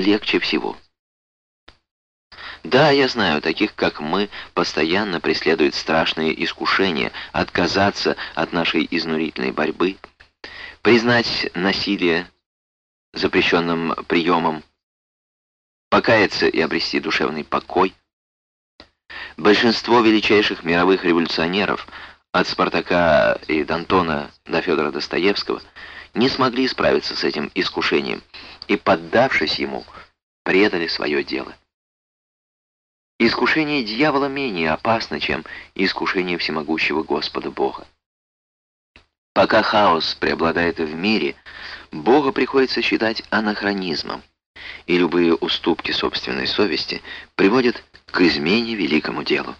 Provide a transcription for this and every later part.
легче всего. Да, я знаю, таких как мы постоянно преследуют страшные искушения отказаться от нашей изнурительной борьбы, признать насилие запрещенным приемом, покаяться и обрести душевный покой. Большинство величайших мировых революционеров, от Спартака и Д'Антона до Федора Достоевского, не смогли справиться с этим искушением и, поддавшись ему, предали свое дело. Искушение дьявола менее опасно, чем искушение всемогущего Господа Бога. Пока хаос преобладает в мире, Бога приходится считать анахронизмом, и любые уступки собственной совести приводят к измене великому делу.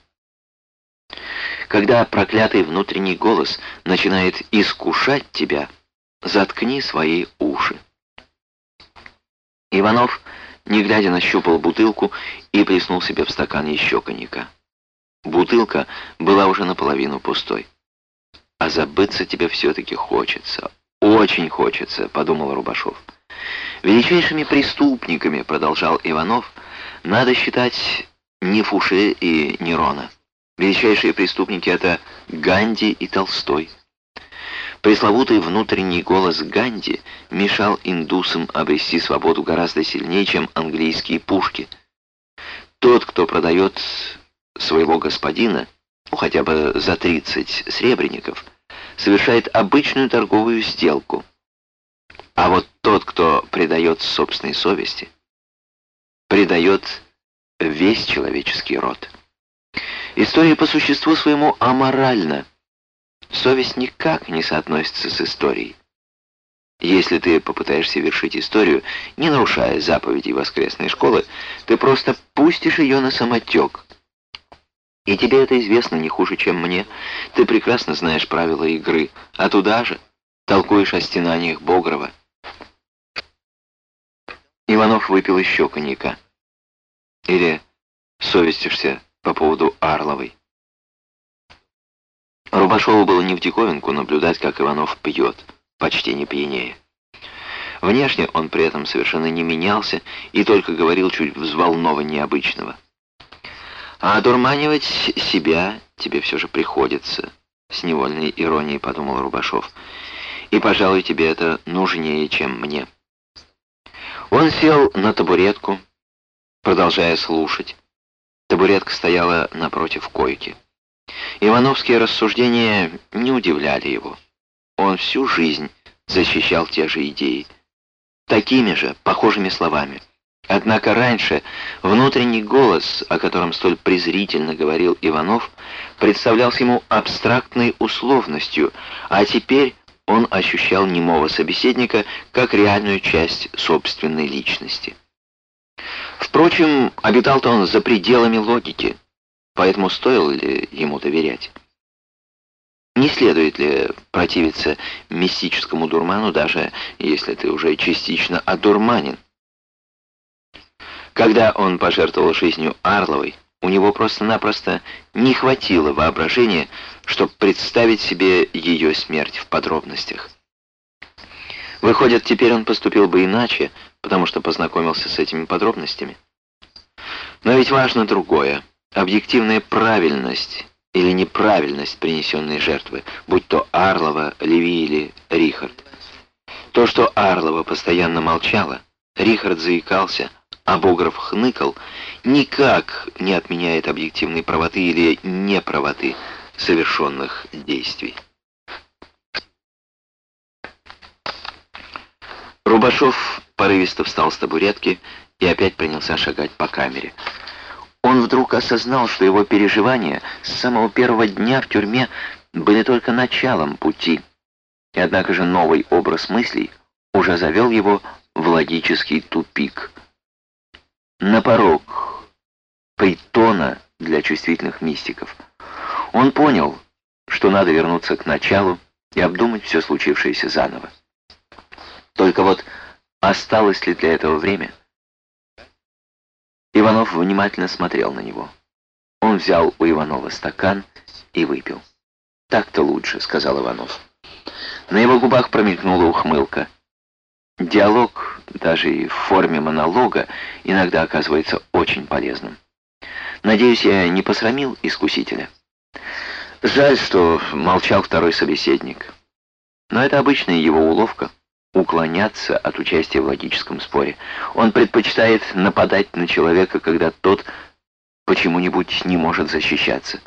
Когда проклятый внутренний голос начинает искушать тебя, заткни свои уши. Иванов не глядя нащупал бутылку и плеснул себе в стакан еще коньяка. Бутылка была уже наполовину пустой. «А забыться тебе все-таки хочется, очень хочется», — подумал Рубашов. «Величайшими преступниками», — продолжал Иванов, — «надо считать не Фуше и Нерона. Величайшие преступники — это Ганди и Толстой». Пресловутый внутренний голос Ганди мешал индусам обрести свободу гораздо сильнее, чем английские пушки. Тот, кто продает своего господина, ну, хотя бы за 30 сребреников, совершает обычную торговую сделку. А вот тот, кто предает собственной совести, предает весь человеческий род. История по существу своему аморальна, Совесть никак не соотносится с историей. Если ты попытаешься вершить историю, не нарушая заповедей воскресной школы, ты просто пустишь ее на самотек. И тебе это известно не хуже, чем мне. Ты прекрасно знаешь правила игры, а туда же толкуешь о стенаниях Богрова. Иванов выпил еще коньяка. Или совестишься по поводу Арловой. Рубашову было не в диковинку наблюдать, как Иванов пьет, почти не пьянее. Внешне он при этом совершенно не менялся и только говорил чуть взволнованнее обычного. «А одурманивать себя тебе все же приходится», — с невольной иронией подумал Рубашов. «И, пожалуй, тебе это нужнее, чем мне». Он сел на табуретку, продолжая слушать. Табуретка стояла напротив койки. Ивановские рассуждения не удивляли его. Он всю жизнь защищал те же идеи. Такими же, похожими словами. Однако раньше внутренний голос, о котором столь презрительно говорил Иванов, представлялся ему абстрактной условностью, а теперь он ощущал немого собеседника как реальную часть собственной личности. Впрочем, обитал-то он за пределами логики. Поэтому стоило ли ему доверять? Не следует ли противиться мистическому дурману, даже если ты уже частично одурманен? Когда он пожертвовал жизнью Арловой, у него просто-напросто не хватило воображения, чтобы представить себе ее смерть в подробностях. Выходит, теперь он поступил бы иначе, потому что познакомился с этими подробностями. Но ведь важно другое объективная правильность или неправильность принесенной жертвы, будь то Арлова, Леви или Рихард. То, что Арлова постоянно молчала, Рихард заикался, а Богров хныкал, никак не отменяет объективной правоты или неправоты совершенных действий. Рубашов порывисто встал с табуретки и опять принялся шагать по камере. Он вдруг осознал, что его переживания с самого первого дня в тюрьме были только началом пути. И однако же новый образ мыслей уже завел его в логический тупик. На порог притона для чувствительных мистиков. Он понял, что надо вернуться к началу и обдумать все случившееся заново. Только вот осталось ли для этого время? Иванов внимательно смотрел на него. Он взял у Иванова стакан и выпил. «Так-то лучше», — сказал Иванов. На его губах промелькнула ухмылка. Диалог, даже и в форме монолога, иногда оказывается очень полезным. Надеюсь, я не посрамил искусителя. Жаль, что молчал второй собеседник. Но это обычная его уловка — уклоняться от участия в логическом споре. Он предпочитает нападать на человека, когда тот почему-нибудь не может защищаться.